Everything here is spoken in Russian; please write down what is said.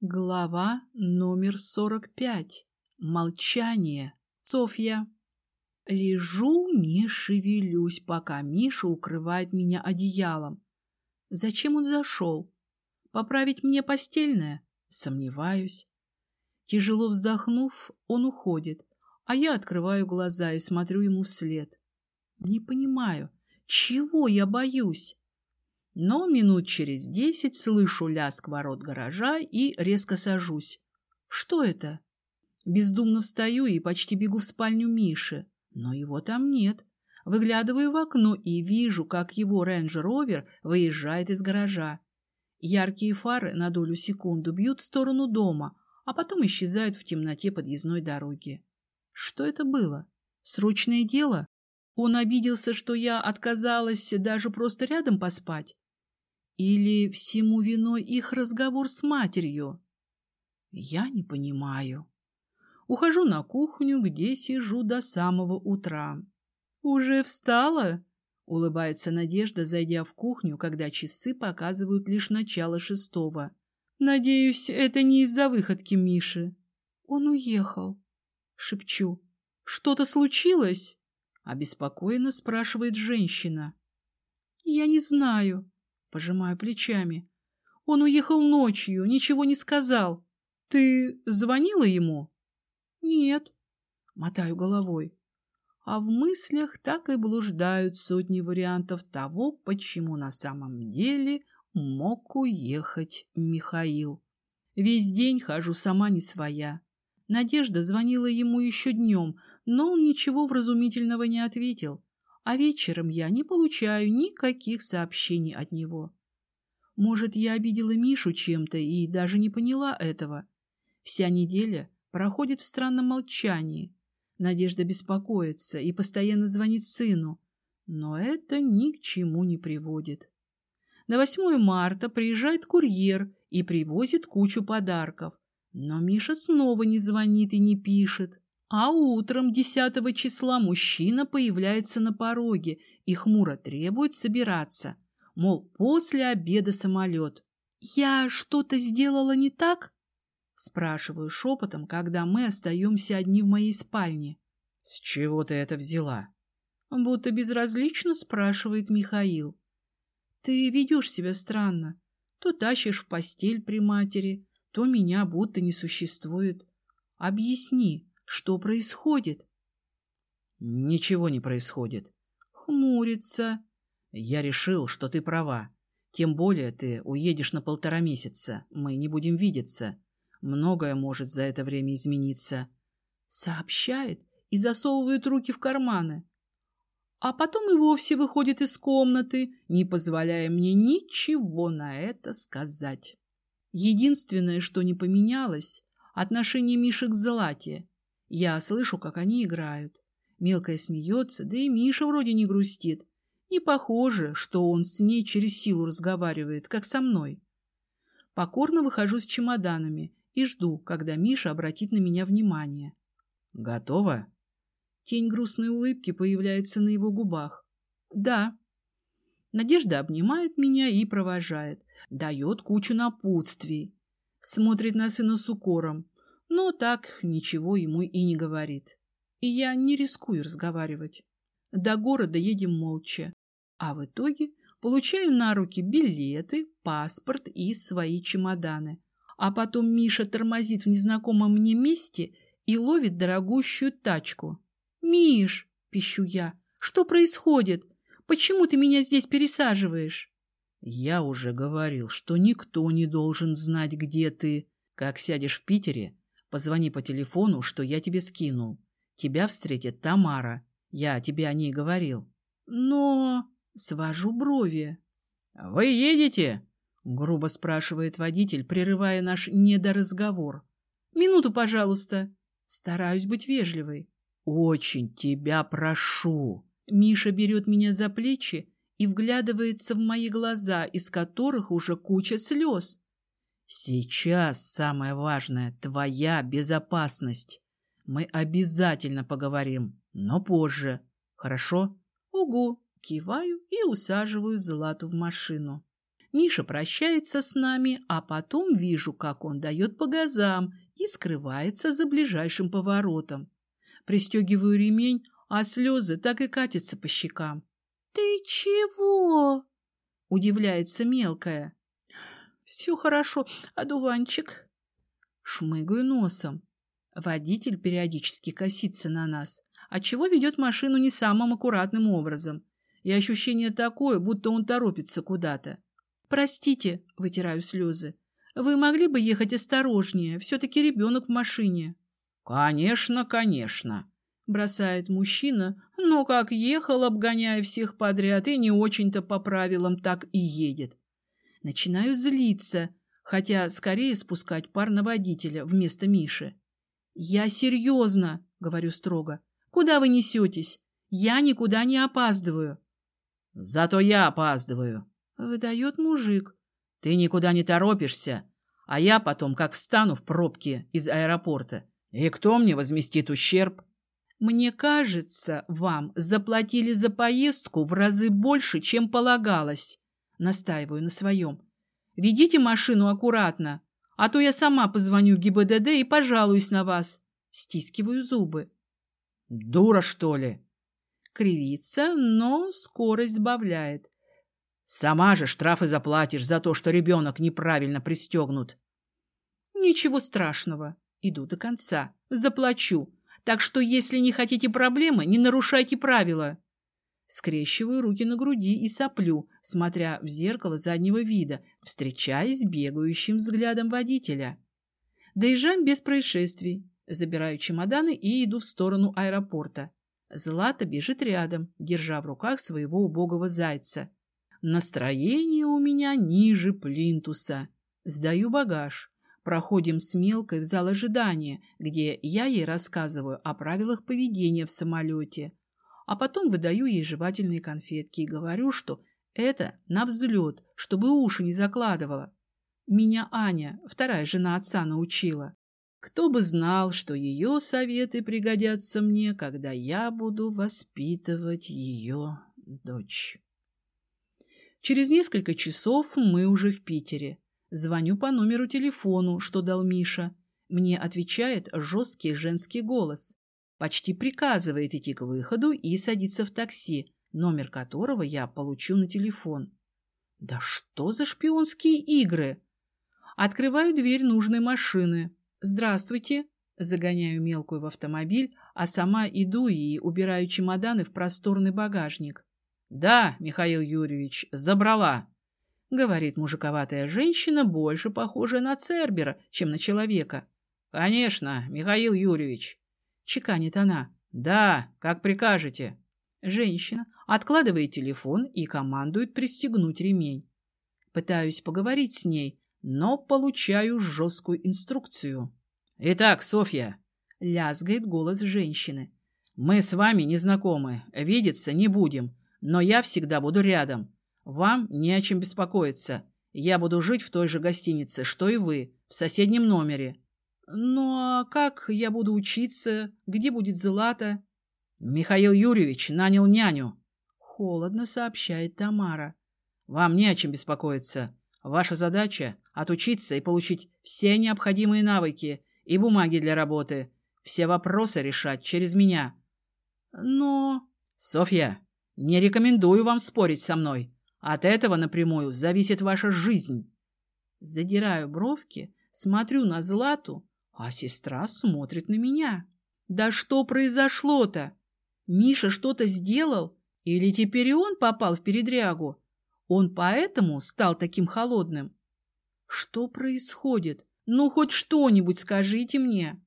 Глава номер сорок пять. Молчание. Софья. Лежу, не шевелюсь, пока Миша укрывает меня одеялом. Зачем он зашел? Поправить мне постельное? Сомневаюсь. Тяжело вздохнув, он уходит, а я открываю глаза и смотрю ему вслед. Не понимаю, чего я боюсь? Но минут через десять слышу лязг ворот гаража и резко сажусь. Что это? Бездумно встаю и почти бегу в спальню Миши, но его там нет. Выглядываю в окно и вижу, как его рейндж-ровер выезжает из гаража. Яркие фары на долю секунду бьют в сторону дома, а потом исчезают в темноте подъездной дороги. Что это было? Срочное дело? Он обиделся, что я отказалась даже просто рядом поспать? Или всему виной их разговор с матерью? Я не понимаю. Ухожу на кухню, где сижу до самого утра. «Уже встала?» — улыбается Надежда, зайдя в кухню, когда часы показывают лишь начало шестого. «Надеюсь, это не из-за выходки Миши». «Он уехал», — шепчу. «Что-то случилось?» — обеспокоенно спрашивает женщина. «Я не знаю», Пожимаю плечами. Он уехал ночью, ничего не сказал. Ты звонила ему? Нет. Мотаю головой. А в мыслях так и блуждают сотни вариантов того, почему на самом деле мог уехать Михаил. Весь день хожу сама не своя. Надежда звонила ему еще днем, но он ничего вразумительного не ответил а вечером я не получаю никаких сообщений от него. Может, я обидела Мишу чем-то и даже не поняла этого. Вся неделя проходит в странном молчании. Надежда беспокоится и постоянно звонит сыну, но это ни к чему не приводит. На 8 марта приезжает курьер и привозит кучу подарков, но Миша снова не звонит и не пишет. А утром 10 числа мужчина появляется на пороге и хмуро требует собираться. Мол, после обеда самолет. «Я что-то сделала не так?» Спрашиваю шепотом, когда мы остаемся одни в моей спальне. «С чего ты это взяла?» Будто безразлично спрашивает Михаил. «Ты ведешь себя странно. То тащишь в постель при матери, то меня будто не существует. Объясни, что происходит? Ничего не происходит. Хмурится. Я решил, что ты права. Тем более ты уедешь на полтора месяца. Мы не будем видеться. Многое может за это время измениться. Сообщает и засовывает руки в карманы. А потом и вовсе выходит из комнаты, не позволяя мне ничего на это сказать. Единственное, что не поменялось, отношение Миши к Злате. Я слышу, как они играют. Мелкая смеется, да и Миша вроде не грустит. Не похоже, что он с ней через силу разговаривает, как со мной. Покорно выхожу с чемоданами и жду, когда Миша обратит на меня внимание. «Готово?» Тень грустной улыбки появляется на его губах. «Да». Надежда обнимает меня и провожает. Дает кучу напутствий. Смотрит на сына с укором но так ничего ему и не говорит. И я не рискую разговаривать. До города едем молча, а в итоге получаю на руки билеты, паспорт и свои чемоданы. А потом Миша тормозит в незнакомом мне месте и ловит дорогущую тачку. «Миш!» — пищу я. «Что происходит? Почему ты меня здесь пересаживаешь?» «Я уже говорил, что никто не должен знать, где ты. Как сядешь в Питере, Позвони по телефону, что я тебе скинул. Тебя встретит Тамара. Я тебе о ней говорил. Но... Свожу брови. «Вы едете?» — грубо спрашивает водитель, прерывая наш недоразговор. «Минуту, пожалуйста». Стараюсь быть вежливой. «Очень тебя прошу». Миша берет меня за плечи и вглядывается в мои глаза, из которых уже куча слез. Сейчас самое важное — твоя безопасность. Мы обязательно поговорим, но позже. Хорошо? Угу. Киваю и усаживаю Злату в машину. Миша прощается с нами, а потом вижу, как он дает по газам и скрывается за ближайшим поворотом. Пристегиваю ремень, а слезы так и катятся по щекам. — Ты чего? — удивляется мелкая. — Все хорошо, одуванчик. Шмыгаю носом. Водитель периодически косится на нас, отчего ведет машину не самым аккуратным образом. И ощущение такое, будто он торопится куда-то. «Простите», — вытираю слезы, — «вы могли бы ехать осторожнее? Все-таки ребенок в машине». «Конечно, конечно», — бросает мужчина, но как ехал, обгоняя всех подряд, и не очень-то по правилам так и едет. Начинаю злиться, хотя скорее спускать пар на водителя вместо Миши. «Я серьезно», — говорю строго. «Куда вы несетесь? Я никуда не опаздываю». «Зато я опаздываю», Выдает мужик. Ты никуда не торопишься, а я потом как встану в пробке из аэропорта. И кто мне возместит ущерб? Мне кажется, вам заплатили за поездку в разы больше, чем полагалось. Настаиваю на своем. Ведите машину аккуратно, а то я сама позвоню в ГИБДД и пожалуюсь на вас. Стискиваю зубы. Дура, что ли? Кривится, но скорость сбавляет. Сама же штрафы заплатишь за то, что ребенок неправильно пристегнут. Ничего страшного. Иду до конца. Заплачу. Так что, если не хотите проблемы, не нарушайте правила. Скрещиваю руки на груди и соплю, смотря в зеркало заднего вида, встречаясь бегающим взглядом водителя. Доезжаем без происшествий. Забираю чемоданы и иду в сторону аэропорта. Злата бежит рядом, держа в руках своего убогого зайца. Настроение у меня ниже плинтуса. Сдаю багаж. Проходим с Мелкой в зал ожидания, где я ей рассказываю о правилах поведения в самолете. А потом выдаю ей жевательные конфетки и говорю, что это на взлет, чтобы уши не закладывала. Меня Аня, вторая жена отца, научила. Кто бы знал, что ее советы пригодятся мне, когда я буду воспитывать ее дочь. Через несколько часов мы уже в Питере. Звоню по номеру телефону, что дал Миша. Мне отвечает жесткий женский голос. Почти приказывает идти к выходу и садиться в такси, номер которого я получу на телефон. Да что за шпионские игры? Открываю дверь нужной машины. Здравствуйте. Загоняю мелкую в автомобиль, а сама иду и убираю чемоданы в просторный багажник. «Да, Михаил Юрьевич, забрала», — говорит мужиковатая женщина, больше похожая на Цербера, чем на человека. «Конечно, Михаил Юрьевич», — чеканит она. «Да, как прикажете». Женщина откладывает телефон и командует пристегнуть ремень. Пытаюсь поговорить с ней, но получаю жесткую инструкцию. «Итак, Софья», — лязгает голос женщины, — «мы с вами не знакомы, видеться не будем, но я всегда буду рядом. Вам не о чем беспокоиться. Я буду жить в той же гостинице, что и вы, в соседнем номере. Ну а как я буду учиться? Где будет Злата? Михаил Юрьевич нанял няню. Холодно сообщает Тамара. Вам не о чем беспокоиться. Ваша задача — отучиться и получить все необходимые навыки и бумаги для работы. Все вопросы решать через меня. Но... Софья, не рекомендую вам спорить со мной. От этого напрямую зависит ваша жизнь. Задираю бровки, смотрю на Злату, а сестра смотрит на меня. Да что произошло-то? Миша что-то сделал? Или теперь и он попал в передрягу? Он поэтому стал таким холодным? Что происходит? Ну, хоть что-нибудь скажите мне.